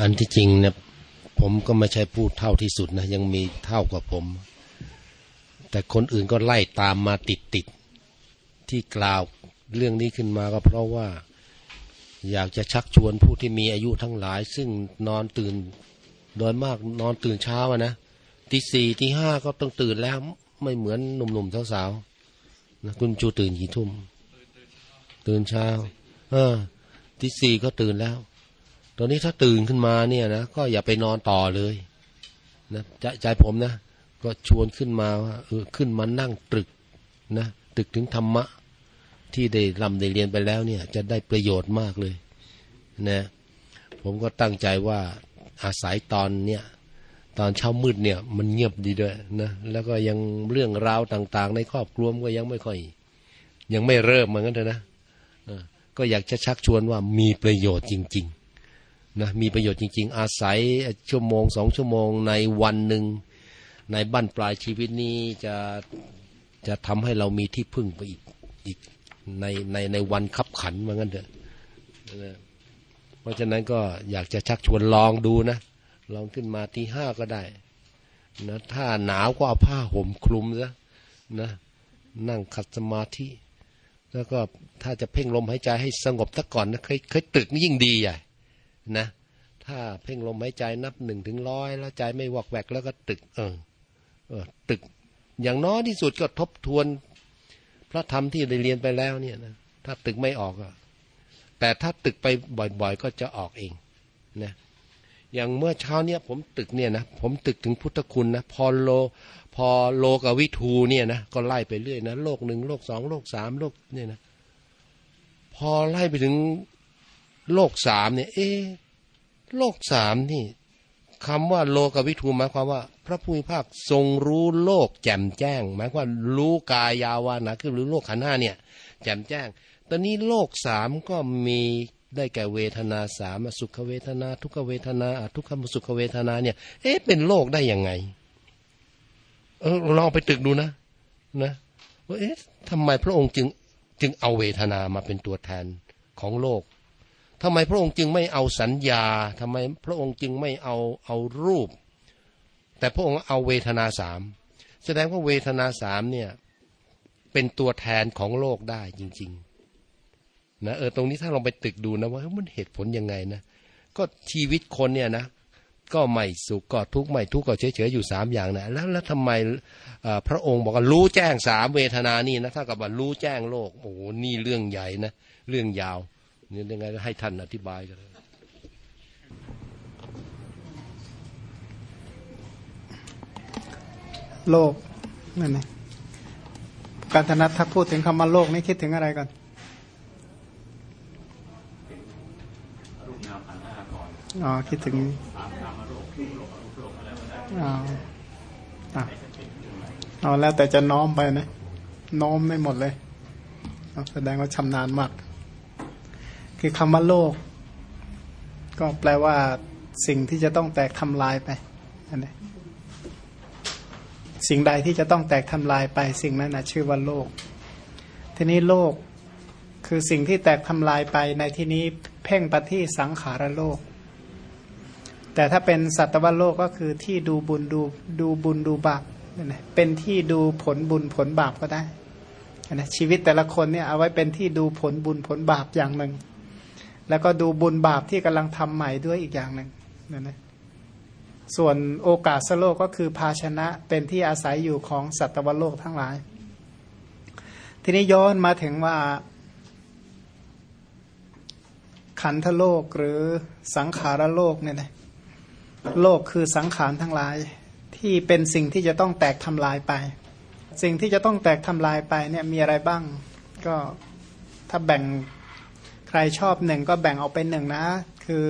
อันที่จริงเนี่ยผมก็ไม่ใช่พูดเท่าที่สุดนะ ยังมีเท่ากว่าผม แต่คนอื่นก็ไล่ตามมาติดติดที่กล่าวเรื่องนี้ขึ้นมาก็เพราะว่า อยากจะชักชวนผู้ที่มีอายุทั้งหลาย ซึ่งนอนตื่นโดยมากนอนตื่นเช้าอะนะตีสี่ตีห้าก็ต้องตื่นแล้ว ไม่เหมือนหนุ่มๆสาวๆนะคุณจูตื่นกี่ทุ่ม ตื่นเช้า เออตีสี่ก็ตื่นแล้ว ตอนนี้ถ้าตื่นขึ้นมาเนี่ยนะก็อย่าไปนอนต่อเลยนะใจใจผมนะ ก็ชวนขึ้นมาว่าเออขึ้นมานั่งตรึกนะตรึกถึงธรรมะ ที่ได้ลำได้เรียนไปแล้วเนี่ย จะได้ประโยชน์มากเลยนะผมก็ตั้งใจว่าอาศัยตอนเนี่ยตอนเช้ามืดเนี่ย มันเงียบดีด้วยนะแล้วก็ยังเรื่องราวต่าง ๆ ในครอบครัวก็ยังไม่ค่อย ยังไม่เริ่มเหมือนกันเถอะนะก็อยากจะชักชวนว่ามีประโยชน์จริง ๆ นะมีประโยชน์จริง ๆ อาศัยชั่วโมงสองชั่วโมงในวันหนึ่ง ในบั้นปลายชีวิตนี้จะจะทำให้เรามีที่พึ่งไปอีกอีกในในในวันขับขันเหมือนกันเถอะเพราะฉะนั้นก็อยากจะชักชวนลองดูนะ ลองขึ้นมาที่ห้าก็ได้นะถ้าหนาวก็เอาผ้าห่มคลุมซะนะนั่งขัดสมาธิ แล้วก็ถ้าจะเพ่งลมหายใจให้สงบซะก่อนนะเคยเคยตึกนี่ยิ่งดีใหญ่ นะ ถ้าเพ่งลมหายใจนับหนึ่งถึงร้อยแล้วใจไม่วอกแวกแล้วก็ตึก เออ เออ ตึก อย่างน้อยที่สุดก็ทบทวน พระธรรมที่ได้เรียนไปแล้วเนี่ยนะถ้าตึกไม่ออกอะแต่ถ้าตึกไปบ่อยๆ ก็จะออกเองนะอย่างเมื่อเช้าเนี่ยผมตึกเนี่ยนะผมตึกถึงพุทธคุณนะพอโลพอโลกวิทูเนี่ยนะก็ไล่ไปเรื่อยนะโลกหนึ่งโลกสองโลกสามโลกเนี่ยนะพอไล่ไปถึง โลกสามเนี่ย เอ๊โลกสามนี่คำว่าโลกวิทูหมายความว่า พระผู้มีภาคทรงรู้โลกแจ่มแจ้ง หมายความรู้กายยาวานะคือรู้โลกขันห้าเนี่ย แจ่มแจ้ง ตอนนี้โลกสามก็มีได้แก่เวทนาสามสุขเวทนา ทุกเวทนาทุกขมสุขเวทนาเนี่ย เอ๊ะเป็นโลกได้ยังไง เออลองไปตึกดูนะ นะว่าเอ๊ะทำไมพระองค์จึงจึงเอาเวทนามาเป็นตัวแทนของโลก ทำไมพระองค์จึงไม่เอาสัญญาทำไมพระองค์จึงไม่เอาเอารูป แต่พระองค์เอาเวทนาสามแสดงว่าเวทนาสามเนี่ยเป็นตัวแทนของโลกได้จริงๆนะเออตรงนี้ถ้าลองไปตึกดูนะว่ามันเหตุผลยังไงนะก็ชีวิตคนเนี่ยนะก็ไม่สุขก็ทุกข์ไม่ทุกข์ก็เฉยๆอยู่สามอย่างนะแล้วแล้วทำไมพระองค์บอกว่ารู้แจ้งสามเวทนานี่นะถ้ากับว่ารู้แจ้งโลกโอ้โหนี่เรื่องใหญ่นะเรื่องยาว นี่ยังไงให้ท่านอธิบายกันเลยโลกนั่นไงการธนัดถ้าพูดถึงคำว่าโลกนี่คิดถึงอะไรก่อนอ๋อคิดถึงอ๋อเอาแล้วแต่จะน้อมไปนะ น้อมไม่หมดเลย แสดงว่าชำนาญมาก คือคำว่าโลก ก็แปลว่าสิ่งที่จะต้องแตกทำลายไปอันนี้สิ่งใดที่จะต้องแตกทำลายไป สิ่งนั้นนะชื่อว่าโลก ทีนี้โลกคือสิ่งที่แตกทำลายไปในที่นี้เพ่งปฏิสังขารโลก แต่ถ้าเป็นสัตวโลกก็คือที่ดูบุญดูดูบุญดูบาปเป็นที่ดูผลบุญผลบาปก็ได้นะชีวิตแต่ละคนเนี่ยเอาไว้เป็นที่ดูผลบุญผลบาปอย่างหนึ่ง แล้วก็ดูบุญบาปที่กำลังทำใหม่ด้วยอีกอย่างหนึ่งนะนะส่วนโอกาสโลกก็คือภาชนะเป็นที่อาศัยอยู่ของสัตวโลกทั้งหลาย ทีนี้ย้อนมาถึงว่า ขันธโลกหรือสังขารโลกเนี่ยนะโลกคือสังขารทั้งหลาย ที่เป็นสิ่งที่จะต้องแตกทำลายไป สิ่งที่จะต้องแตกทำลายไปเนี่ยมีอะไรบ้าง ก็ถ้าแบ่ง ใครชอบหนึ่งก็แบ่งออกเป็นหนึ่งนะ คือ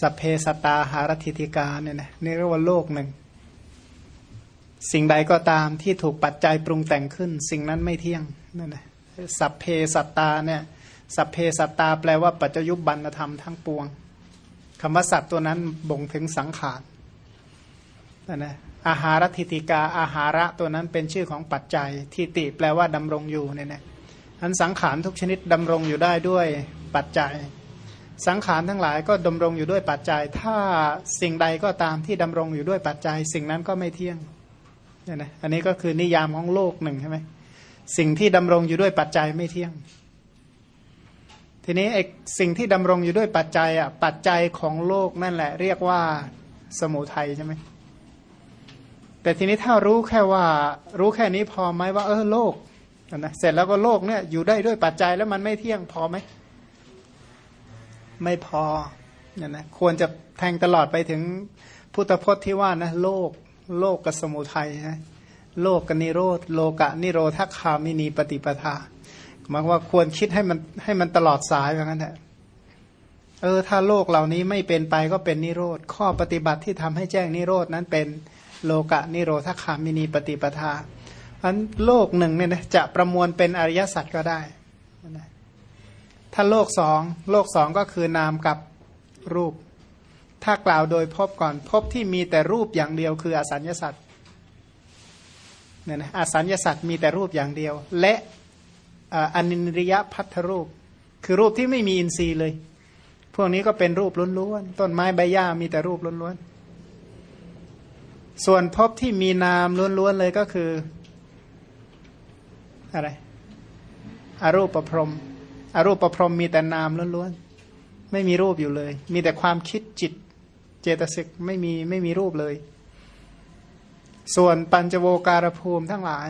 สเพสตาหารติติกาเนี่ยนะนี่เรียกว่าโลกหนึ่ง สิ่งใดก็ตามที่ถูกปัจจัยปรุงแต่งขึ้น สิ่งนั้นไม่เที่ยงนั่นแหละสัพเพสัตตาเนี่ยสัพเพสัตตาแปลว่าปัจจยุบันธรรมทั้งปวงคำว่าสัตว์ตัวนั้นบ่งถึงสังขารนั่นนะอาหารทิติกาอาหาระตัวนั้นเป็นชื่อของปัจจัยทิติแปลว่าดำรงอยู่เนี่ยนะ อันสังขารทุกชนิดดำรงอยู่ได้ด้วยปัจจัย สังขารทั้งหลายก็ดำรงอยู่ด้วยปัจจัย ถ้าสิ่งใดก็ตามที่ดำรงอยู่ด้วยปัจจัย สิ่งนั้นก็ไม่เที่ยงเนี่ยนะอันนี้ก็คือนิยามของโลกหนึ่งใช่ไหมสิ่งที่ดำรงอยู่ด้วยปัจจัยไม่เที่ยง ทีนี้ไอ้สิ่งที่ดำรงอยู่ด้วยปัจจัยอะปัจจัยของโลกนั่นแหละ เรียกว่าสมุทัยใช่ไหมแต่ทีนี้ถ้ารู้แค่ว่า รู้แค่นี้พอไหมว่า เออโลก นะเสร็จแล้วก็โลกเนี่ยอยู่ได้ด้วยปัจจัยแล้วมันไม่เที่ยงพอไหม ไม่พอเนี่ยนะควรจะแทงตลอดไปถึงพุทธพจน์ที่ว่านะโลกโลกกับสมุทัยนะโลกกับนิโรธโลกะนิโรธคามินีปฏิปทาหมายว่าควรคิดให้มันให้มันตลอดสายอย่างนั้นแหละเออถ้าโลกเหล่านี้ไม่เป็นไปก็เป็นนิโรธข้อปฏิบัติที่ทำให้แจ้งนิโรธนั้นเป็นโลกะนิโรธคามินีปฏิปทา อันโลกหนึ่งเนี่ยนะจะประมวลเป็นอริยสัจก็ได้ถ้าโลกสองโลกสองก็คือนามกับรูป ถ้ากล่าวโดยพบก่อนพบที่มีแต่รูปอย่างเดียว คืออสัญญาสัตว์เนี่ยนะอสัญญาสัตว์มีแต่รูปอย่างเดียว และอนินริยพัทธรูป คือรูปที่ไม่มีอินทรีย์เลย พวกนี้ก็เป็นรูปล้วนๆต้นไม้ใบหญ้ามีแต่รูปล้วนๆส่วนพบที่มีนามล้วนๆเลยก็คือ อะไรอรูปประพรมอรูปประพรมมีแต่นามล้วนๆไม่มีรูปอยู่เลย มีแต่ความคิดจิตเจตสิกไม่มีไม่มีรูปเลย ส่วนปัญจโวการภูมิทั้งหลาย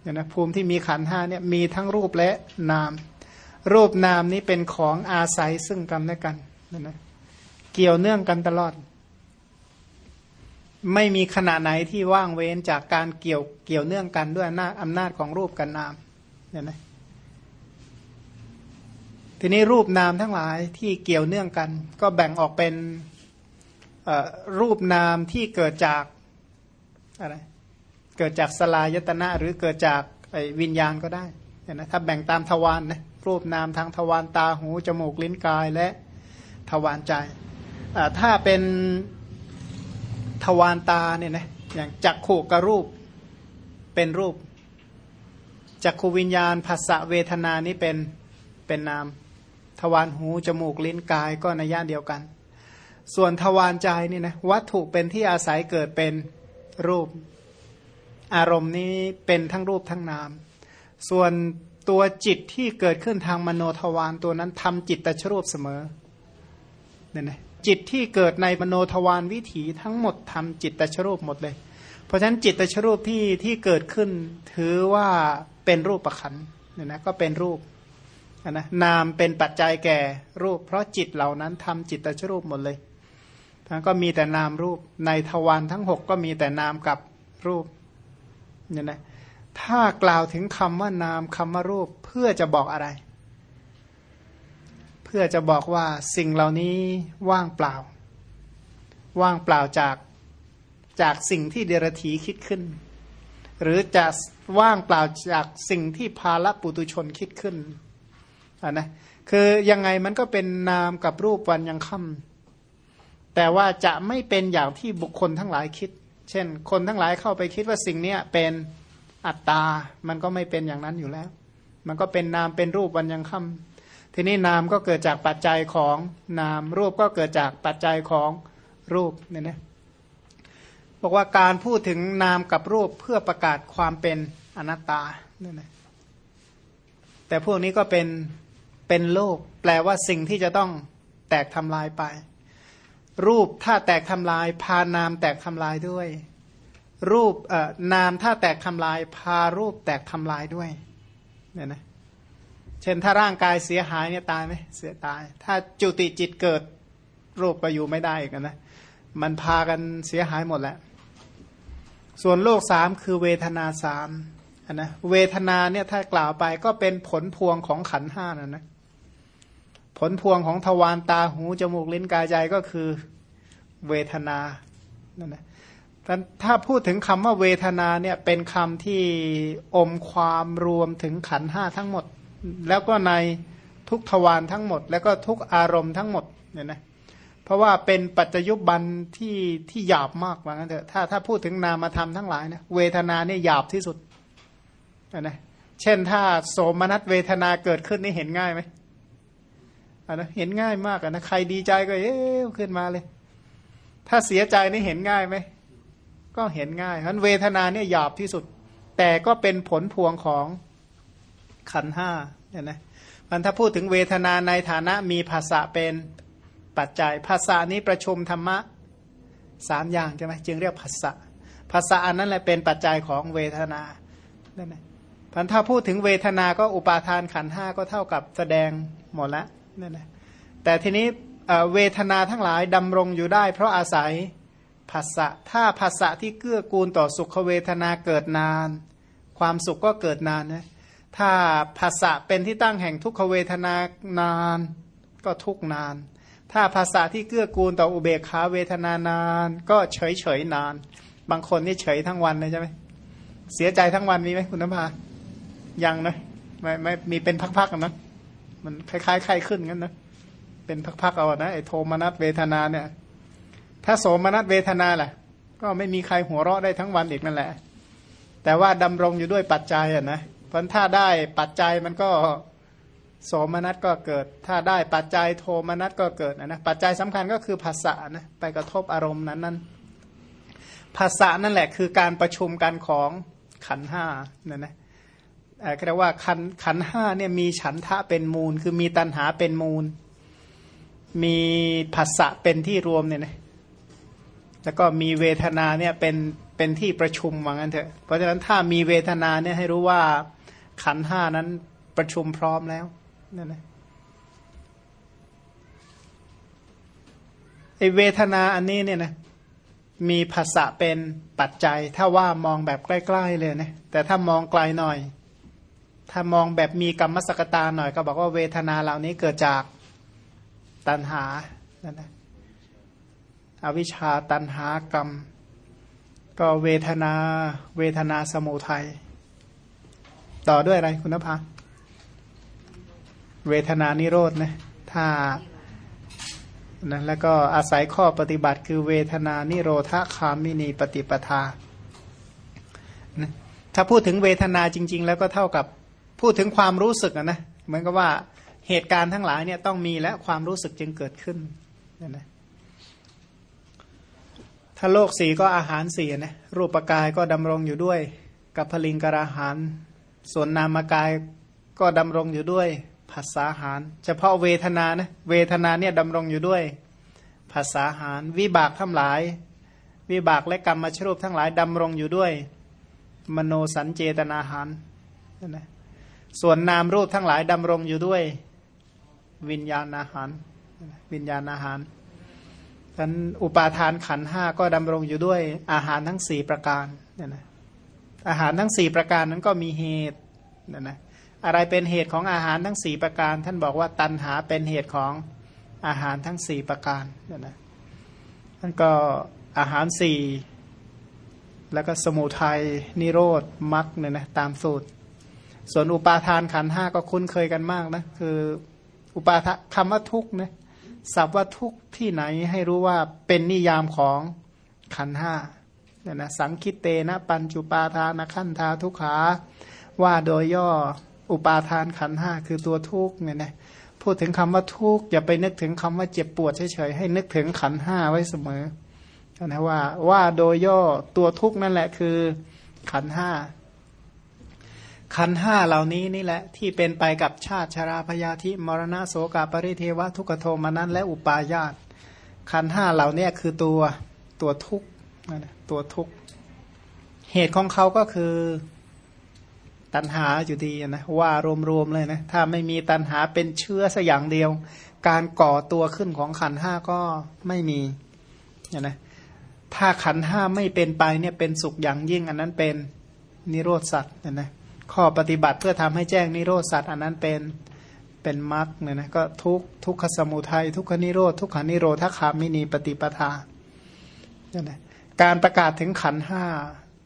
เนี่ยนะภูมิที่มีขันห้าเนี่ยมีทั้งรูปและนาม รูปนามนี้เป็นของอาศัยซึ่งกันและกันนนะเกี่ยวเนื่องกันตลอด ไม่มีขณะไหนที่ว่างเว้นจากการเกี่ยวเกี่ยวเนื่องกันด้วยอำนาจอำนาจของรูปกันนามเนี่ยนะทีนี้รูปนามทั้งหลายที่เกี่ยวเนื่องกัน ก็แบ่งออกเป็นรูปนามที่เกิดจากอะไรเกิดจากสลายตนะ หรือเกิดจากวิญญาณก็ได้นะถ้าแบ่งตามทวารนนะรูปนามทางทวารตาหูจมูกลิ้นกายและทวารใจถ้าเป็น ทวารตาเนี่ยนะอย่างจักขู่กรูปเป็นรูปจักขูวิญญาณภาษะเวทนานี้เป็นเป็นนาม ทวารหูจมูกลิ้นกายก็ในย่านเดียวกัน ส่วนทวารใจนี่นะวัตถุเป็นที่อาศัยเกิดเป็นรูป อารมณ์นี้เป็นทั้งรูปทั้งนาม ส่วนตัวจิตที่เกิดขึ้นทางมโนทวารตัวนั้นทำจิตตชรูปเสมอเนี่ยนะ จิตที่เกิดในมโนทวารวิถีทั้งหมดทำจิตตชรูปหมดเลย เพราะฉะนั้นจิตตชรูปที่ที่เกิดขึ้นถือว่าเป็นรูปประคันเนี่ยนะก็เป็นรูปนะนามเป็นปัจจัยแก่รูป เพราะจิตเหล่านั้นทำจิตตชรูปหมดเลยทั้งก็มีแต่นามรูปในทวารทั้งหกก็มีแต่นามกับรูปเนี่ยนะถ้ากล่าวถึงคำว่านามคำว่ารูปเพื่อจะบอกอะไร พื่อจะบอกว่าสิ่งเหล่านี้ว่างเปล่า ว่างเปล่าจากจากสิ่งที่เดรธีคิดขึ้น หรือจะว่างเปล่าจากสิ่งที่ภาลปุตุชนคิดขึ้นอ่านะคือยังไงมันก็เป็นนามกับรูปวันยังค่ำแต่ว่าจะไม่เป็นอย่างที่บุคคลทั้งหลายคิด เช่น คนทั้งหลายเข้าไปคิดว่าสิ่งนี้เป็นอัตตา มันก็ไม่เป็นอย่างนั้นอยู่แล้ว มันก็เป็นนามเป็นรูปวันยังค่ำ ทีนี้นามก็เกิดจากปัจจัยของนาม รูปก็เกิดจากปัจจัยของรูปเนี่ยนะบอกว่าการพูดถึงนามกับรูปเพื่อประกาศความเป็นอนัตตาเนี่ยนะแต่พวกนี้ก็เป็นเป็นโลก แปลว่าสิ่งที่จะต้องแตกทำลายไป รูปถ้าแตกทำลายพานามแตกทำลายด้วย รูปนามถ้าแตกทำลายพารูปแตกทำลายด้วยเนี่ยนะ เช่นถ้าร่างกายเสียหายเนี่ยตายไหมเสียตาย ถ้าจุติจิตเกิดรูปก็อยู่ไม่ได้กันนะมันพากันเสียหายหมดแหละส่วนโลกสามคือเวทนาสามนะเวทนาเนี่ยถ้ากล่าวไปก็เป็นผลพวงของขันห้านะนะผลพวงของทวารตาหูจมูกลิ้นกายใจก็คือเวทนานั่นนะถ้าพูดถึงคำว่าเวทนาเนี่ยเป็นคำที่อมความรวมถึงขันห้าทั้งหมด แล้วก็ในทุกทวารทั้งหมด แล้วก็ทุกอารมณ์ทั้งหมดเนี่ยนะเพราะว่าเป็นปัจจยุบันที่ที่หยาบมากว่างั้นเถอะถ้าถ้าพูดถึงนามธรรมทั้งหลายนะเวทนาเนี่ยหยาบที่สุดนะเช่นถ้าโสมนัสเวทนาเกิดขึ้นนี่เห็นง่ายไหมอันนะเห็นง่ายมากอันนะใครดีใจก็เอ๊ะขึ้นมาเลย ถ้าเสียใจนี่เห็นง่ายไหมก็เห็นง่ายฉะนั้นเวทนาเนี่ยหยาบที่สุด แต่ก็เป็นผลพวงของ ขันห้าเนี่ยนะมันถ้าพูดถึงเวทนาในฐานะมีภาษาเป็นปัจจัยภาษานี้ประชุมธรรมะสามอย่างใช่ไหมจึงเรียกภาษาภาษาอันนั้นแหละเป็นปัจจัยของเวทนานั่นแหละพันถ้าพูดถึงเวทนาก็อุปาทานขันห้าก็เท่ากับแสดงหมดล้วนั่นแหละแต่ทีนี้เวทนาทั้งหลายดำรงอยู่ได้ เพราะอาศัยภาษะถ้าภาษะที่เกื้อกูลต่อสุขเวทนาเกิดนาน ความสุขก็เกิดนานนะ ถ้าภาษะเป็นที่ตั้งแห่งทุกขเวทนานาน ก็ทุกนาน ถ้าภาษาที่เกื้อกูลต่ออุเบกขาเวทนานาน ก็เฉยเฉยนาน บางคนนี่เฉยทั้งวันเลยใช่ไหมเสียใจทั้งวันมีไหมคุณน้ำพายังนะไม่ไม่มีเป็นพักๆกันนะมันคล้ายๆไข้ขึ้นงั้นนะเป็นพักๆเอานะไอ้โทมนัสเวทนาเนี่ย ถ้าโสมนัสเวทนาแหละก็ไม่มีใครหัวเราะได้ทั้งวันอีกนั่นแหละ แต่ว่าดำรงอยู่ด้วยปัจจัยอะนะ พราะถ้าได้ปัจจัยมันก็โสมนัสก็เกิด ถ้าได้ปัจจัยโทมนัสก็เกิดนะปัจจัยสำคัญก็คือภาษานะไปกระทบอารมณ์นั้นนั้นภาษานั่นแหละคือการประชุมกันของขันห้าเนี่ยนะเรียกว่าขันขันห้าเนี่ยมีฉันทะเป็นมูล คือมีตัณหาเป็นมูล มีภาษะเป็นที่รวมเนี่ยนะแล้วก็มีเวทนาเนี่ยเป็นเป็นที่ประชุมว่างั้นเถอะเพราะฉะนั้นถ้ามีเวทนาเนี่ยให้รู้ว่า ขันห้านั้นประชุมพร้อมแล้วนั่นนะไอเวทนาอันนี้เนี่ยนะมีภาษะเป็นปัจจัย ถ้าว่ามองแบบใกล้ ๆ เลยนะแต่ถ้ามองไกลหน่อย ถ้ามองแบบมีกรรมสกตาหน่อยก็บอกว่าเวทนาเหล่านี้เกิดจากตัณหานั่นนะอวิชชาตัณหากรรม ก็เวทนาเวทนาสมุทัย ต่อด้วยอะไรคุณนภาเวทนานิโรธนะถ้านะแล้วก็อาศัยข้อปฏิบัติคือเวทนานิโรธคามินีปฏิปทานะถ้าพูดถึงเวทนาจริง ๆ แล้วก็เท่ากับพูดถึงความรู้สึกนะเหมือนกับว่าเหตุการณ์ทั้งหลายเนี่ยต้องมีและความรู้สึกจึงเกิดขึ้นนะนะถ้าโลกสีก็อาหารสีนะรูปกายก็ดำรงอยู่ด้วย กับพลิงกราหาร ส่วนนามกายก็ดำรงอยู่ด้วยภาษาหาร เฉพาะเวทนานะเวทนาเนี่ยดำรงอยู่ด้วยภาษาหาร วิบากทั้งหลาย วิบากและกรรมมาชรูปทั้งหลายดำรงอยู่ด้วย มโนสัญเจตนาหารนะส่วนนามรูปทั้งหลายดำรงอยู่ด้วย วิญญาณอาหาร วิญญาณอาหารฉันอุปาทานขันห้าก็ดำรงอยู่ด้วยอาหารทั้งสี่ประการเนี่ยนะ อาหารทั้งสี่ประการนั้นก็มีเหตุนะนะอะไรเป็นเหตุของอาหารทั้งสี่ประการ ท่านบอกว่าตัณหาเป็นเหตุของอาหารทั้งสี่ประการนะนะท่านก็อาหารสี่แล้วก็สมุทัยนิโรธมรรคเนี่ยนะตามสูตร ส่วนอุปาทานขันห้าก็คุ้นเคยกันมากนะคืออุปาทคำว่าทุกนะสับว่าทุกที่ไหนให้รู้ว่าเป็นนิยามของขันห้า เนี่ยนะสังคิตเตนะปัญจุปาทานขันทาทุกขาว่าโดยย่ออุปาทานขันห้าคือตัวทุกเนี่ยนะพูดถึงคำว่าทุกอย่าไปนึกถึงคำว่าเจ็บปวดเฉยๆให้นึกถึงขันห้าไว้เสมอนะว่าว่าโดยย่อตัวทุกนั่นแหละคือขันห้าขันห้าเหล่านี้นี่แหละ ที่เป็นไปกับชาติชราพยาธิมรณะโสกาปริเทวะทุกโทมานั้นและอุปาญาตขันห้าเหล่านี้คือตัวตัวทุก ตัวทุกเหตุของเขาก็คือตัณหาอยู่ดีนะว่ารวมๆเลยนะถ้าไม่มีตัณหาเป็นเชื้อสัอย่างเดียว การก่อตัวขึ้นของขันห้าก็ไม่มีนะถ้าขันห้าไม่เป็นไปเนี่ยเป็นสุขอย่างยิ่ง อันนั้นเป็นนิโรธสัตว์นะนะข้อปฏิบัติเพื่อทำให้แจ้งนิโรธสัตว์อันนั้นเป็นเป็นมรรคเนี่ยนะก็ทุกทุกขสมุทัยทุกขนิโรธทุกขานิโรธคามินีปฏิปทาเนี่ยนะ การประกาศถึงขันห้า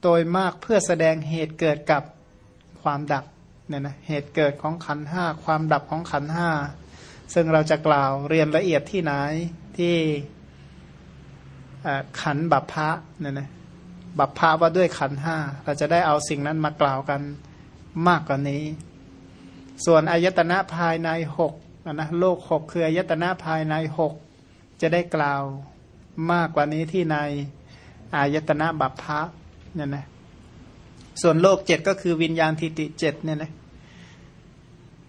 โดยมากเพื่อแสดงเหตุเกิดกับความดับเนี่ยนะเหตุเกิดของขันห้าความดับของขันห้าซึ่งเราจะกล่าวเรียนละเอียดที่ไหนที่ขันบัพพะเนี่ยนะบัพพะว่าด้วยขันห้าเราจะได้เอาสิ่งนั้นมากล่าวกันมากกว่านี้ ส่วนอายตนะภายในหกนะโลกหกคืออายตนะภายในหกจะได้กล่าวมากกว่านี้ที่ใน อายตนะบัพพะเนี่ยนะส่วนโลกเจ็ดก็คือวิญญาณทิติเจ็ดเนี่ยนะ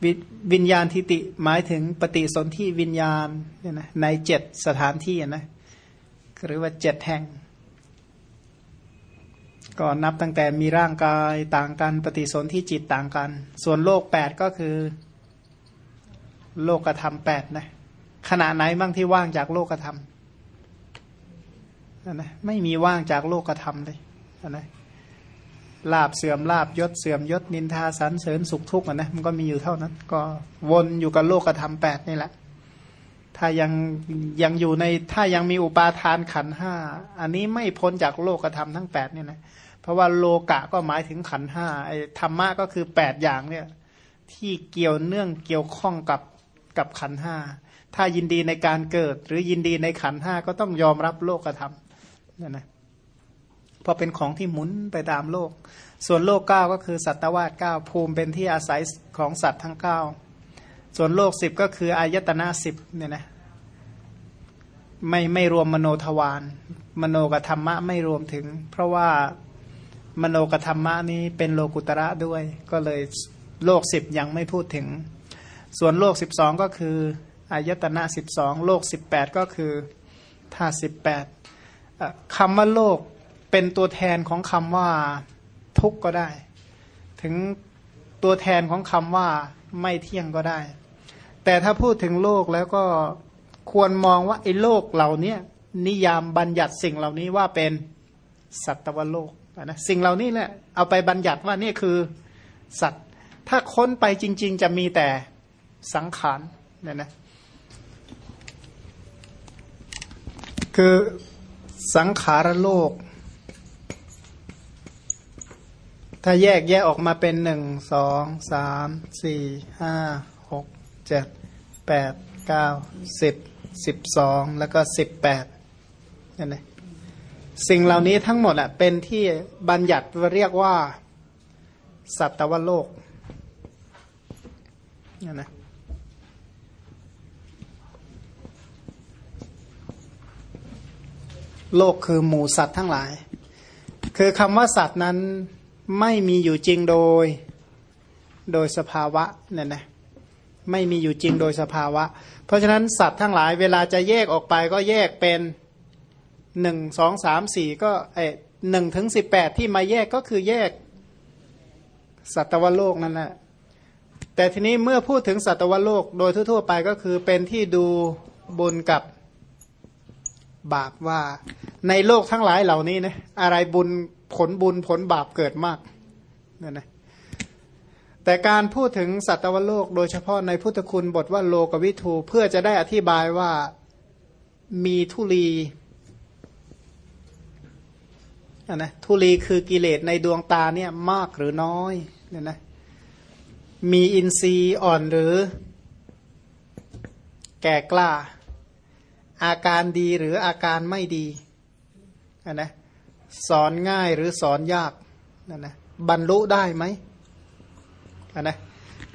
วิวิญญาณทิติหมายถึงปฏิสนธิวิญญาณเนี่ยนะในเจ็ดสถานที่นะหรือว่าเจ็ดแห่งก็นับตั้งแต่มีร่างกายต่างกัน ปฏิสนธิจิตต่างกัน ส่วนโลกแปดก็คือ โลกธรรมแปดนะขณะไหนบ้างที่ว่างจากโลกธรรม นะไม่มีว่างจากโลกธรรมเลยนะลาบเสื่อมลาบยศเสื่อมยศนินทาสันเสริญสุขทุกข์นะมันก็มีอยู่เท่านั้น ก็วนอยู่กับโลกธรรมแปดนี่แหละ ถ้ายังยังอยู่ในถ้ายังมีอุปาทานขันห้าอันนี้ไม่พ้นจากโลกธรรมทั้งแปดนี่นะเพราะว่าโลกะก็หมายถึงขันห้าไอ้ธรรมะก็คือแปดอย่างเนี่ยที่เกี่ยวเนื่องเกี่ยวข้องกับกับขันห้าถ้ายินดีในการเกิด หรือยินดีในขันห้าก็ต้องยอมรับโลกธรรม เนี่ยนะพราะเป็นของที่หมุนไปตามโลก ส่วนโลกเก้าก็คือสัตวาสเก้าภูมิเป็นที่อาศัยของสัตว์ทั้งเก้าส่วนโลกสิบก็คืออายตนะสิบเนี่ยนะไม่ไม่รวมมโนทวารมโนกธรรมะไม่รวมถึง เพราะว่ามโนกธรรมะนี้เป็นโลกุตระด้วย ก็เลยโลกสิบยังไม่พูดถึง ส่วนโลกสิบสองก็คืออายตนะสิบสองโลกสิบแปดก็คือธาตุสิบแปด คำว่าโลกเป็นตัวแทนของคำว่าทุกข์ก็ได้ ถึงตัวแทนของคำว่าไม่เที่ยงก็ได้ แต่ถ้าพูดถึงโลกแล้วก็ควรมองว่าไอ้โลกเหล่านี้นิยามบัญญัติสิ่งเหล่านี้ว่าเป็นสัตวโลกนะสิ่งเหล่านี้แหละเอาไปบัญญัติว่านี่คือสัตว์ ถ้าค้นไปจริง ๆ จะมีแต่สังขารเนี่ยนะคือ สังขารโลก ถ้าแยกแยกออกมาเป็นหนึ่งสองสามสี่ห้าหกเจ็ดแปดเก้าสิบสิบสองแล้วก็สิบแปดนั่นเองสิ่งเหล่านี้ทั้งหมดอะเป็นที่บัญญัติเรียกว่า สัตวโลกนั่นนะ โลกคือหมูสัตว์ทั้งหลาย คือคำว่าสัตว์นั้นไม่มีอยู่จริงโดย โดยสภาวะเนี่ยนะไม่มีอยู่จริงโดยสภาวะ เพราะฉะนั้นสัตว์ทั้งหลายเวลาจะแยกออกไปก็แยกเป็นหนึ่งสองสามสี่ก็เอหนึ่งถึงสิบแปดที่มาแยกก็คือแยกสัตวโลกนั่นแหละแต่ทีนี้เมื่อพูดถึงสัตวโลกโดยทั่วๆไปก็คือเป็นที่ดูบุญกับ บาปว่า ในโลกทั้งหลายเหล่านี้นะอะไรบุญผลบุญผลบาปเกิดมากนั่นนะแต่การพูดถึงสัตวโลกโดยเฉพาะในพุทธคุณบทว่าโลกวิทูเพื่อจะได้อธิบายว่ามีทุลีนะทุลีคือกิเลสในดวงตาเนี่ยมากหรือน้อยเนี่ยนะมีอินทรีย์อ่อนหรือ แก่กล้า อาการดีหรืออาการไม่ดีนนะสอนง่ายหรือสอนยากนั่นนะบรรลุได้ไหมนนะ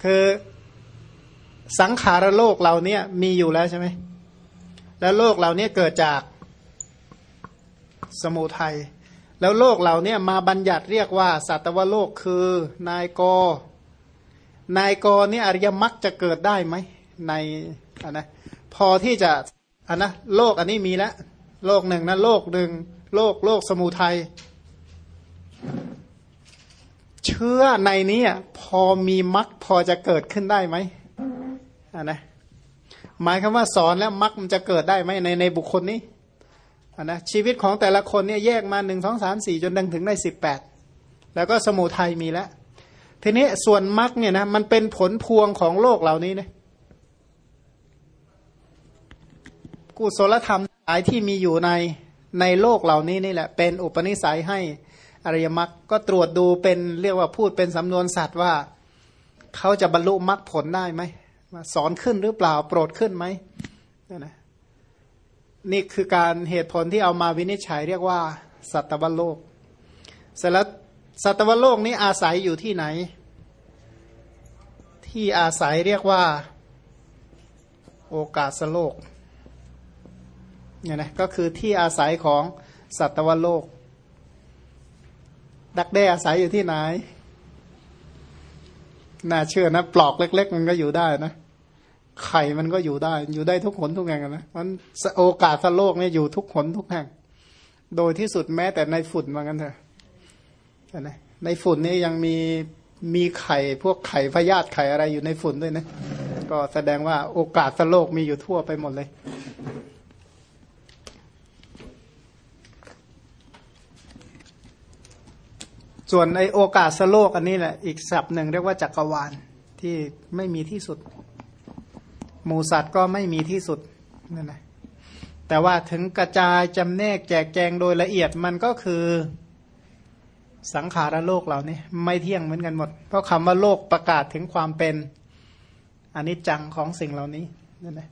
คือสังขารโลกเราเนี่ยมีอยู่แล้วใช่ไหมแล้วโลกเราเนี่ยเกิดจากสมุทัยแล้วโลกเราเนี่ยมาบัญญัติเรียกว่า สัตวโลกคือนายกนายกเนี่ยอริยมรรคจะเกิดได้ไหมในนนะพอที่จะ อันนะโลกอันนี้มีแล้วโลกหนึ่งนะโลกหนึ่งโลกโลกสมุทัยเชื่อในนี้พอมีมรรคพอจะเกิดขึ้นได้ไหมอันนะหมายคำว่าสอนแล้วมรรคมันจะเกิดได้ไหมในในบุคคลนี้อันนะชีวิตของแต่ละคนเนี่ยแยกมาหนึ่งสองสามสี่จนดังถึงได้สิบแปดแล้วก็สมุทัยมีแล้ว ทีนี้ส่วนมรรคเนี่ยนะมันเป็นผลพวงของโลกเหล่านี้นะ กุศลธรรมหลายที่มีอยู่ในในโลกเหล่านี้นี่แหละ เป็นอุปนิสัยให้อริยมรรคก็ตรวจดูเป็นเรียกว่าพูดเป็นสำนวนสัตว์ว่า เขาจะบรรลุมรรคผลได้ไหมสอนขึ้นหรือเปล่าโปรดขึ้นไหมนะนี่คือการเหตุผลที่เอามาวินิจฉัยเรียกว่า สัตวโลก เสร็จแล้วสัตวโลกนี้อาศัยอยู่ที่ไหน ที่อาศัยเรียกว่า โอกาสโลก เนี่ยนะก็คือที่อาศัยของสัตวโลก ดักแด้อาศัยอยู่ที่ไหน น่าเชื่อนะปลอกเล็ก ๆ มันก็อยู่ได้นะไข่มันก็อยู่ได้ อยู่ได้ทุกขนทุกแห่งนะมันโอกาสโลกเนี่ยอยู่ทุกขนทุกแห่ง โดยที่สุดแม้แต่ในฝุ่นว่างั้นเถอะนะในฝุ่นนี่ยังมีมีไข่พวกไข่พยาธิไข่อะไรอยู่ในฝุ่นด้วยนะ ก็แสดงว่าโอกาสสโลกมีอยู่ทั่วไปหมดเลย ส่วนไอโอกาสโลกอันนี้แหละ อีกศัพท์หนึ่งเรียกว่าจักรวาลที่ไม่มีที่สุด หมูสัตว์ก็ไม่มีที่สุดนั่นนะแต่ว่าถึงกระจายจำแนกแจกแจงโดยละเอียดมันก็คือสังขารโลกเหล่านี้ไม่เที่ยงเหมือนกันหมด เพราะคำว่าโลกประกาศถึงความเป็นอนิจจังของสิ่งเหล่านี้นั่นแหละ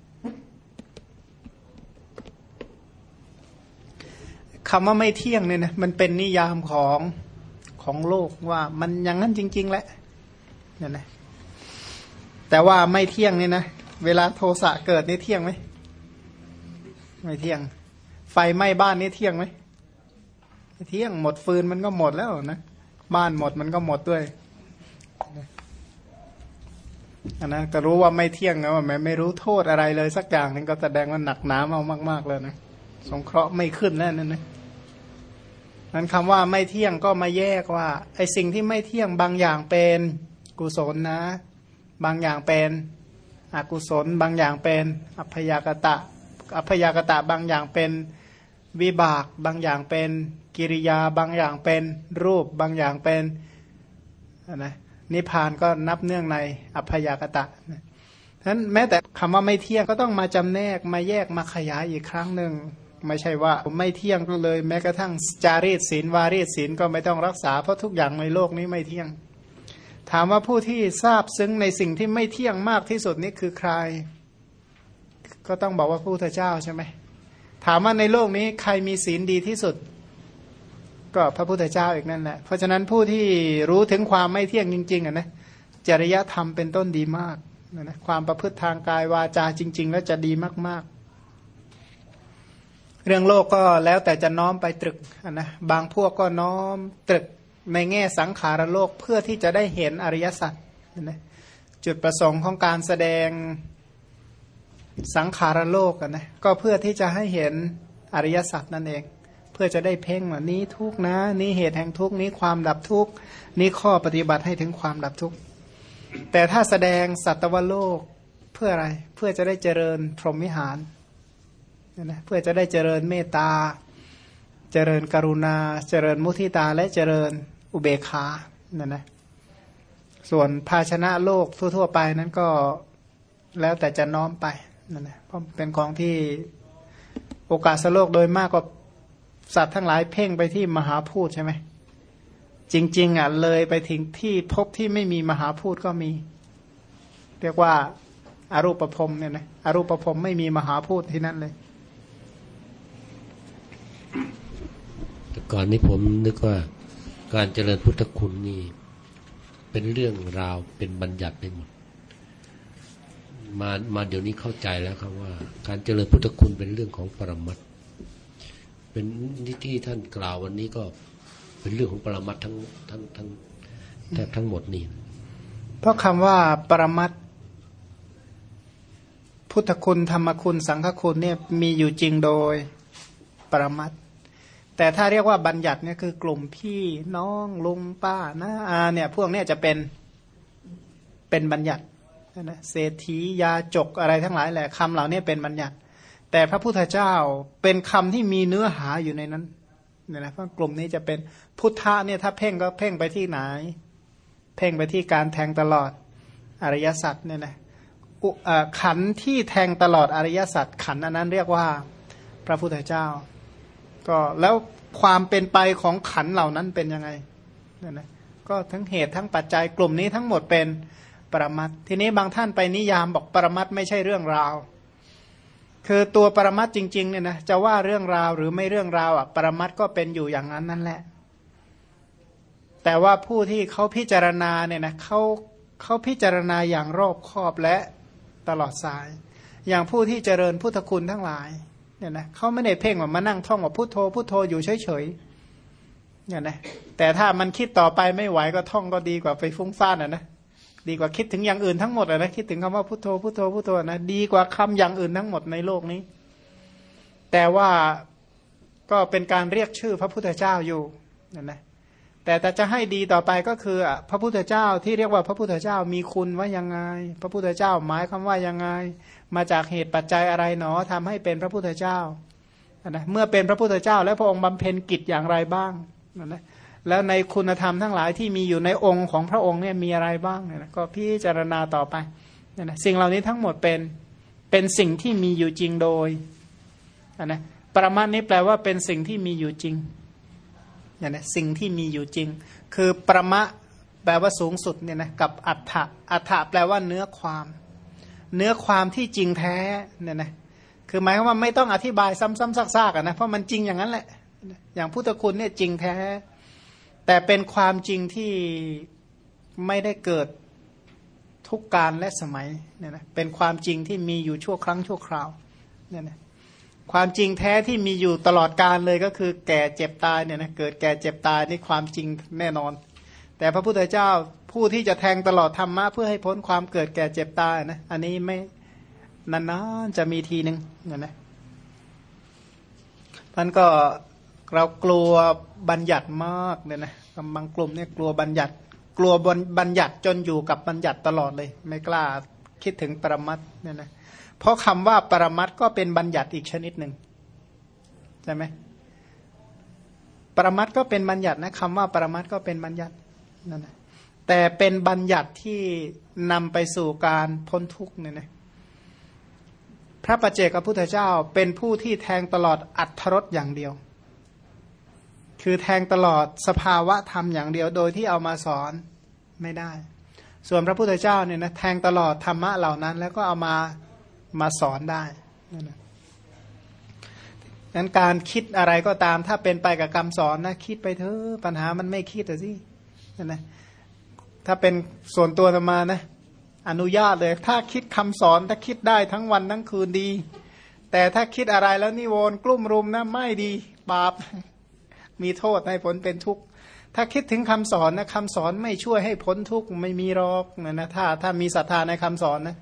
คำว่าไม่เที่ยงเนี่ยนะมันเป็นนิยามของ ของโลกว่ามันอย่างนั้นจริง ๆ แหละเนี่ยนะแต่ว่าไม่เที่ยงเนี่ยนะ เวลาโทสะเกิดนี่เที่ยงไหมไม่เที่ยง ไฟไหม้บ้านนี่เที่ยงไหมไม่เที่ยงหมดฟืนมันก็หมดแล้วนะบ้านหมดมันก็หมดด้วยอันนั้นก็รู้ว่าไม่เที่ยงนะว่าแม้ไม่รู้โทษอะไรเลยสักอย่างนึงก็แสดงว่าหนักหนาเอามาก ๆ เลยนะสงเคราะห์ไม่ขึ้นแล้วนั่นนะ นั้นคำว่าไม่เที่ยงก็มาแยกว่าไอสิ่งที่ไม่เที่ยงบางอย่างเป็นกุศลนะ บางอย่างเป็นอกุศล บางอย่างเป็นอัพยากตะอัพยากตะบางอย่างเป็นวิบาก บางอย่างเป็นกิริยาบางอย่างเป็นรูป บางอย่างเป็นนะนิพานก็นับเนื่องในอัพยากตะฉะนั้นแม้แต่คำว่าไม่เที่ยงก็ต้องมาจำแนกมาแยกมาขยายอีกครั้งหนึ่ง ไม่ใช่ว่าไม่เที่ยงก็เลย แม้กระทั่งจารีตศีลวารีตศีลก็ไม่ต้องรักษาเพราะทุกอย่างในโลกนี้ไม่เที่ยง ถามว่าผู้ที่ทราบซึ้งในสิ่งที่ไม่เที่ยงมากที่สุดนี่คือใคร ก็ต้องบอกว่าพระพุทธเจ้าใช่ไหมถามว่าในโลกนี้ใครมีศีลดีที่สุด ก็พระพุทธเจ้าอีกนั่นแหละเพราะฉะนั้นผู้ที่รู้ถึงความไม่เที่ยงจริงๆอะนะจริยธรรมเป็นต้นดีมากนะความประพฤติทางกายวาจาจริง ๆ แล้วจะดีมากๆ เรื่องโลกก็แล้วแต่จะน้อมไปตรึกนะบางพวกก็น้อมตรึกในแง่สังขารโลกเพื่อที่จะได้เห็นอริยสัจนะจุดประสงค์ของการแสดงสังขารโลกนะก็เพื่อที่จะให้เห็นอริยสัจนั่นเอง เพื่อจะได้เพ่งว่านี้ทุกนะ นี้เหตุแห่งทุกนี้ความดับทุกนี้ข้อปฏิบัติให้ถึงความดับทุกแต่ถ้าแสดงสัตวโลกเพื่ออะไรเพื่อจะได้เจริญพรหมวิหาร นะเพื่อจะได้เจริญเมตตา เจริญกรุณา เจริญมุทิตาและเจริญอุเบกขานั่นนะส่วนภาชนะโลกทั่วๆไปนั้นก็แล้วแต่จะน้อมไปนั่นนะเพราะเป็นของที่โอกาสโลกโดยมากก็สัตว์ทั้งหลายเพ่งไปที่มหาพูดใช่ไหมจริง ๆอะเลยไปถึงที่พบที่ไม่มีมหาพูดก็มี เรียกว่าอารูปภพเนี่ยนะอารูปภพไม่มีมหาพูดที่นั่นเลย แต่ก่อนนี้ผมนึกว่าการเจริญพุทธคุณนี่เป็นเรื่องราวเป็นบัญญัติไปหมด มามาเดี๋ยวนี้เข้าใจแล้วครับว่า การเจริญพุทธคุณเป็นเรื่องของปรมัตเป็นที่ที่ท่านกล่าววันนี้ก็เป็นเรื่องของปรมัตทั้งทั้งทั้งแทบทั้งหมดนี่เพราะคำว่าปรมัตพุทธคุณธรรมคุณสังฆคุณเนี่ยมีอยู่จริงโดย ปรมัตแต่ถ้าเรียกว่าบัญญัติเนี่ยคือกลุ่มพี่น้องลุงป้านะอาเนี่ยพวกเนี้ยจะเป็นเป็นบัญญัตินะเศรษฐียาจกอะไรทั้งหลายแหละคำเหล่านี้เป็นบัญญัติ แต่พระพุทธเจ้าเป็นคำที่มีเนื้อหาอยู่ในนั้นเนี่ยนะเพราะกลุ่มนี้จะเป็นพุทธะเนี่ยถ้าเพ่งก็เพ่งไปที่ไหน เพ่งไปที่การแทงตลอดอริยสัจเนี่ยนะขันที่แทงตลอดอริยสัจขันอันนั้นเรียกว่าพระพุทธเจ้า ก็แล้วความเป็นไปของขันเหล่านั้นเป็นยังไงเนี่ยนะก็ทั้งเหตุทั้งปัจจัยกลุ่มนี้ทั้งหมดเป็นปรมัตทีนี้บางท่านไปนิยามบอกปรมัตไม่ใช่เรื่องราว คือตัวปรมัตจริงๆเนี่ยนะจะว่าเรื่องราวหรือไม่เรื่องราวอะปรมัตก็เป็นอยู่อย่างนั้นนั่นแหละ แต่ว่าผู้ที่เขาพิจารณาเนี่ยนะเขาเขาพิจารณาอย่างรอบคอบและตลอดสาย อย่างผู้ที่เจริญพุทธคุณทั้งหลาย เนี่ยนะเขาไม่ได้เพ่งว่ามานั่งท่องว่าพุทโธพุทโธอยู่เฉยๆเนี่ยนะแต่ถ้ามันคิดต่อไปไม่ไหวก็ท่องก็ดีกว่าไปฟุ้งซ่านอะนะดีกว่าคิดถึงอย่างอื่นทั้งหมดอะนะคิดถึงคำว่าพุทโธพุทโธพุทโธนะดีกว่าคำอย่างอื่นทั้งหมดในโลกนี้ แต่ว่าก็เป็นการเรียกชื่อพระพุทธเจ้าอยู่เนี่ยนะ แต่แต่จะให้ดีต่อไปก็คือ พระพุทธเจ้าที่เรียกว่าพระพุทธเจ้ามีคุณว่ายังไง พระพุทธเจ้าหมายคำว่ายังไง มาจากเหตุปัจจัยอะไรหนอทำให้เป็นพระพุทธเจ้านะเมื่อเป็นพระพุทธเจ้า แล้วพระองค์บำเพ็ญกิจอย่างไรบ้างนะแล้วในคุณธรรมทั้งหลายที่มีอยู่ในองค์ของพระองค์เนี่ยมีอะไรบ้างเนี่ยนะก็พิจารณาต่อไปเนี่ยนะสิ่งเหล่านี้ทั้งหมดเป็นเป็นสิ่งที่มีอยู่จริงโดยนะประมาณนี้แปลว่าเป็นสิ่งที่มีอยู่จริง เนี่ยนะสิ่งที่มีอยู่จริง คือประมะแปลว่าสูงสุดเนี่ยนะกับอัฏฐะอัฏฐะแปลว่าเนื้อความ เนื้อความที่จริงแท้เนี่ยนะคือหมายความว่าไม่ต้องอธิบายซ้ำๆซากๆนะเพราะมันจริงอย่างนั้นแหละ อย่างพุทธคุณเนี่ยจริงแท้ แต่เป็นความจริงที่ไม่ได้เกิดทุกการและสมัยเนี่ยนะเป็นความจริงที่มีอยู่ชั่วครั้งชั่วคราวเนี่ยนะ ความจริงแท้ที่มีอยู่ตลอดการเลยก็คือแก่เจ็บตายเนี่ยนะเกิดแก่เจ็บตายนี่ความจริงแน่นอน แต่พระพุทธเจ้าผู้ที่จะแทงตลอดธรรมะเพื่อให้พ้นความเกิดแก่เจ็บตายนะอันนี้ไม่นานๆจะมีทีหนึ่งเนี่ยนะมันก็เรากลัวบัญญัติมากเนี่ยนะบางกลุ่มเนี่ยกลัวบัญญัติ กลัวบัญญัติจนอยู่กับบัญญัติตลอดเลย ไม่กล้าคิดถึงปรมัตเนี่ยนะ เพราะคำว่าปรมัตก็เป็นบัญญัติอีกชนิดหนึ่งใช่ไหมปรมัตก็เป็นบัญญัตินะคำว่าปรมัตก็เป็นบัญญัตินั่นแหละแต่เป็นบัญญัติที่นำไปสู่การพ้นทุกข์เนี่ยนะพระประเจกับพุทธเจ้าเป็นผู้ที่แทงตลอดอัตรสอย่างเดียว คือแทงตลอดสภาวะธรรมอย่างเดียว โดยที่เอามาสอนไม่ได้ ส่วนพระพุทธเจ้าเนี่ยนะแทงตลอดธรรมะเหล่านั้น แล้วก็เอามา มาสอนได้นั่นนะงั้นการคิดอะไรก็ตาม ถ้าเป็นไปกับคำสอนนะคิดไปเถอะปัญหามันไม่คิดสินั่นนะถ้าเป็นส่วนตัวธรรมานะ อนุญาตเลย ถ้าคิดคำสอนถ้าคิดได้ทั้งวันทั้งคืนดี แต่ถ้าคิดอะไรแล้วนิวรณ์กลุ่มรุมนะไม่ดีบาป มีโทษให้ผลเป็นทุกข์ถ้าคิดถึงคำสอนนะคำสอนไม่ช่วยให้พ้นทุกข์ไม่มีหรอกนะนะถ้าถ้ามีศรัทธาในคำสอนนะ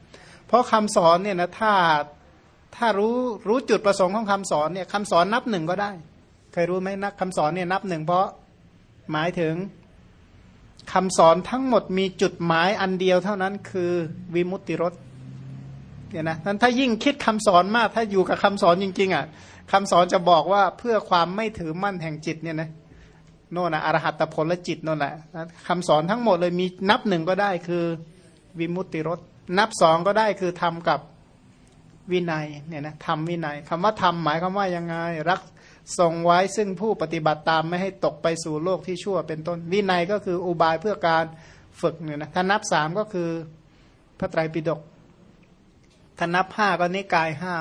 เพราะคำสอนเนี่ยนะถ้าถ้ารู้รู้จุดประสงค์ของคำสอนเนี่ยคำสอนนับหนึ่งก็ได้ เคยรู้ไหมนักคำสอนเนี่ยนับหนึ่งเพราะหมายถึงคำสอนทั้งหมดมีจุดหมายอันเดียวเท่านั้นคือวิมุตติรสเนี่ยนะนั้นถ้ายิ่งคิดคำสอนมาก ถ้าอยู่กับคำสอนจริง ๆอะคำสอนจะบอกว่าเพื่อความไม่ถือมั่นแห่งจิตเนี่ยนะโน่นนะอรหัตผลและจิตโน่นแหละคำสอนทั้งหมดเลยมีนับหนึ่งก็ได้คือวิมุตติรส นับสองก็ได้คือทำกับวินัยเนี่ยนะทำวินัยคำว่าทำหมายคำว่ายังไง รักทรงไว้ซึ่งผู้ปฏิบัติตามไม่ให้ตกไปสู่โลกที่ชั่วเป็นต้นวินัยก็คืออุบายเพื่อการฝึกเนี่ยนะถ้านับสามก็คือพระไตรปิฎกถ้านับห้าก็นิกายห้า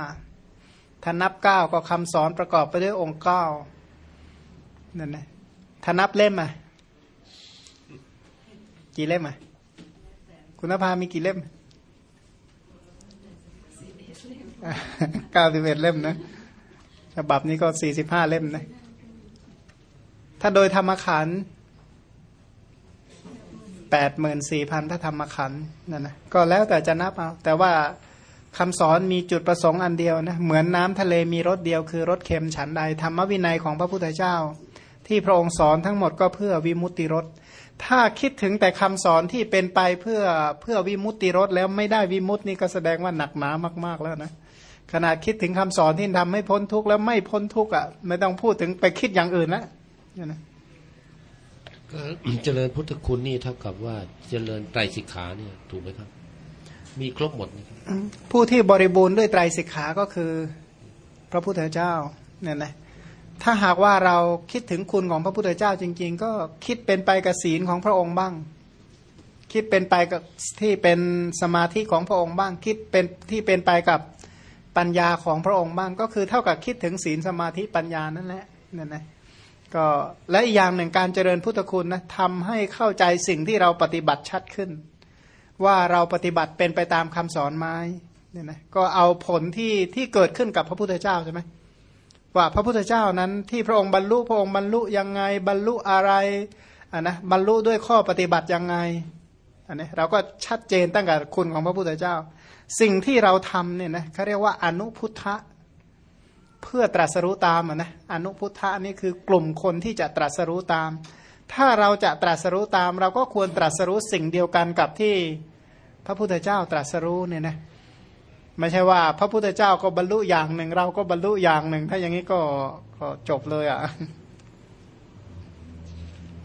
ถ้านับเก้าก็คำสอนประกอบไปด้วยองค์เก้านั่นนะถ้านับเล่มอะกี่เล่มอะคุณภามีกี่เล่ม เก้าสิบเอ็ดเล่มนะฉบับนี้ก็สี่สิบห้าเล่มนะ ถ้าโดยธรรมขันแปดหมื่นสี่พันถ้าธรรมขันนั่นนะก็แล้วแต่จะนับเอาแต่ว่าคำสอนมีจุดประสงค์อันเดียวนะเหมือนน้ำทะเลมีรสเดียวคือรสเค็มฉันใดธรรมวินัยของพระพุทธเจ้า ที่พระองค์สอนทั้งหมดก็เพื่อวิมุตติรสถ้าคิดถึงแต่คำสอนที่เป็นไปเพื่อเพื่อวิมุตติรสแล้วไม่ได้วิมุตตินี่ก็แสดงว่าหนักหนามาก ๆแล้วนะ ขนาดคิดถึงคำสอนที่ทำให้พ้นทุกข์แล้วไม่พ้นทุกข์อะไม่ต้องพูดถึงไปคิดอย่างอื่นนะนะเจริญพุทธคุณนี่เท่ากับว่าเจริญไตรสิกขาเนี่ยถูกไหมครับ มีครบหมดผู้ที่บริบูรณ์ด้วยไตรสิกขาก็คือ พระพุทธเจ้าเนี่ยนะถ้าหากว่าเราคิดถึงคุณของพระพุทธเจ้าจริง ๆ ก็คิดเป็นไปกับศีลของพระองค์บ้าง คิดเป็นไปกับที่เป็นสมาธิของพระองค์บ้าง คิดเป็นที่เป็นไปกับ ปัญญาของพระองค์บ้างก็คือเท่ากับคิดถึงศีลสมาธิปัญญานั่นแหละนั่นนะก็และอีกอย่างหนึ่งการเจริญพุทธคุณนะทำให้เข้าใจสิ่งที่เราปฏิบัติชัดขึ้น ว่าเราปฏิบัติเป็นไปตามคำสอนไหมเนี่ยนะก็เอาผลที่ที่เกิดขึ้นกับพระพุทธเจ้าใช่ไหมว่าพระพุทธเจ้านั้นที่พระองค์บรรลุพระองค์บรรลุยังไงบรรลุอะไรอะนะบรรลุด้วยข้อปฏิบัติยังไงอันนี้เราก็ชัดเจนตั้งแต่คุณของพระพุทธเจ้า สิ่งที่เราทำเนี่ยนะเขาเรียกว่าอนุพุทธะเพื่อตรัสรู้ตามนะอนุพุทธะนี่คือกลุ่มคนที่จะตรัสรู้ตาม ถ้าเราจะตรัสรู้ตาม เราก็ควรตรัสรู้สิ่งเดียวกันกับที่พระพุทธเจ้าตรัสรู้เนี่ยนะไม่ใช่ว่า พระพุทธเจ้าก็บรรลุอย่างหนึ่ง เราก็บรรลุอย่างหนึ่ง ถ้าอย่างนี้ก็ก็จบเลยอะ่ะ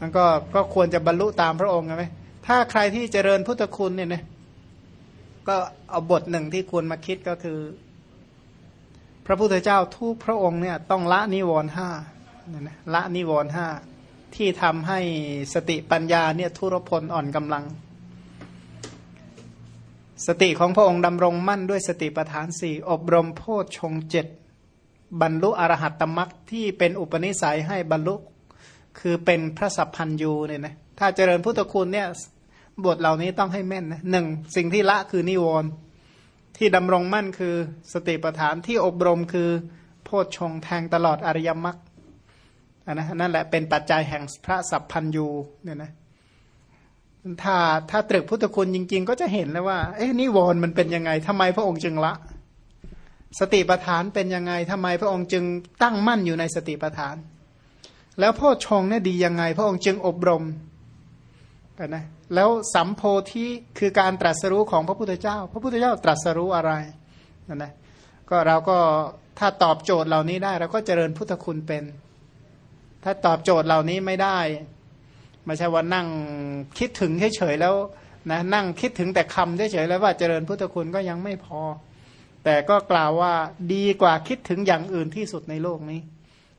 มันก็ก็ควรจะบรรลุตามพระองค์ใช่ไหมถ้าใครที่เจริญพุทธคุณเนี่ยนะ ก็เอาบทหนึ่งที่ควรมาคิดก็คือ พระพุทธเจ้าทุกพระองค์เนี่ยต้องละนิวรณ์ห้าเนี่ยนะละนิวรณ์ห้าที่ทำให้สติปัญญาเนี่ยทุรพลอ่อนกำลัง สติของพระองค์ดำรงมั่นด้วยสติปัฏฐานสี่อบรมโพชฌงเจ็ดบรรลุอรหัตตมรักที่เป็นอุปนิสัยให้บรรลุคือเป็นพระสัพพันยูเนี่ยนะถ้าเจริญพุทธคุณเนี่ย บทเหล่านี้ต้องให้แม่นนะหนึ่งสิ่งที่ละคือนิวรณ์ที่ดำรงมั่นคือสติปัฏฐานที่อบรมคือโพชฌงแทงตลอดอริยมรรคอันนะนั่นแหละเป็นปัจจัยแห่งพระสัพพันยูเนี่ยนะถ้าถ้าตรึกพุทธคุณจริง ๆ ก็จะเห็นแล้วว่า เอ๊ะนิวรณ์มันเป็นยังไงทำไมพระองค์จึงละ สติปัฏฐานเป็นยังไงทำไมพระองค์จึงตั้งมั่นอยู่ในสติปัฏฐาน แล้วพ่อชงเนี่ยดียังไง พระองค์จึงอบรม กันนะแล้วสัมโพธิคือการตรัสรู้ของพระพุทธเจ้า พระพุทธเจ้าตรัสรู้อะไรนั่นนะก็เราก็ถ้าตอบโจทย์เหล่านี้ได้เราก็เจริญพุทธคุณเป็น ถ้าตอบโจทย์เหล่านี้ไม่ได้ไม่ใช่ว่านั่งคิดถึงเฉยๆแล้วนะนั่งคิดถึงแต่คำเฉยๆแล้วว่าเจริญพุทธคุณก็ยังไม่พอ แต่ก็กล่าวว่าดีกว่าคิดถึงอย่างอื่นที่สุดในโลกนี้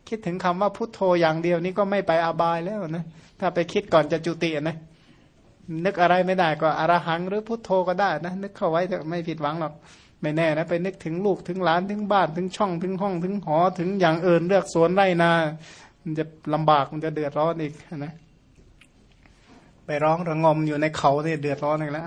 คิดถึงคำว่าพุทโธอย่างเดียวนี้ก็ไม่ไปอาบายแล้วนะถ้าไปคิดก่อนจะจุตินะ นึกอะไรไม่ได้ก็อรหังหรือพุทโธก็ได้นะนึกเข้าไว้จะไม่ผิดหวังหรอกไม่แน่นะไปนึกถึงลูกถึงหลานถึงบ้านถึงช่องถึงห้องถึงหอถึงอย่างอื่นเลือกสวนไร่นา มันจะลำบากมันจะเดือดร้อนอีกนะไปร้องระงมอยู่ในเขาเนี่ยเดือดร้อนอีกแล้ว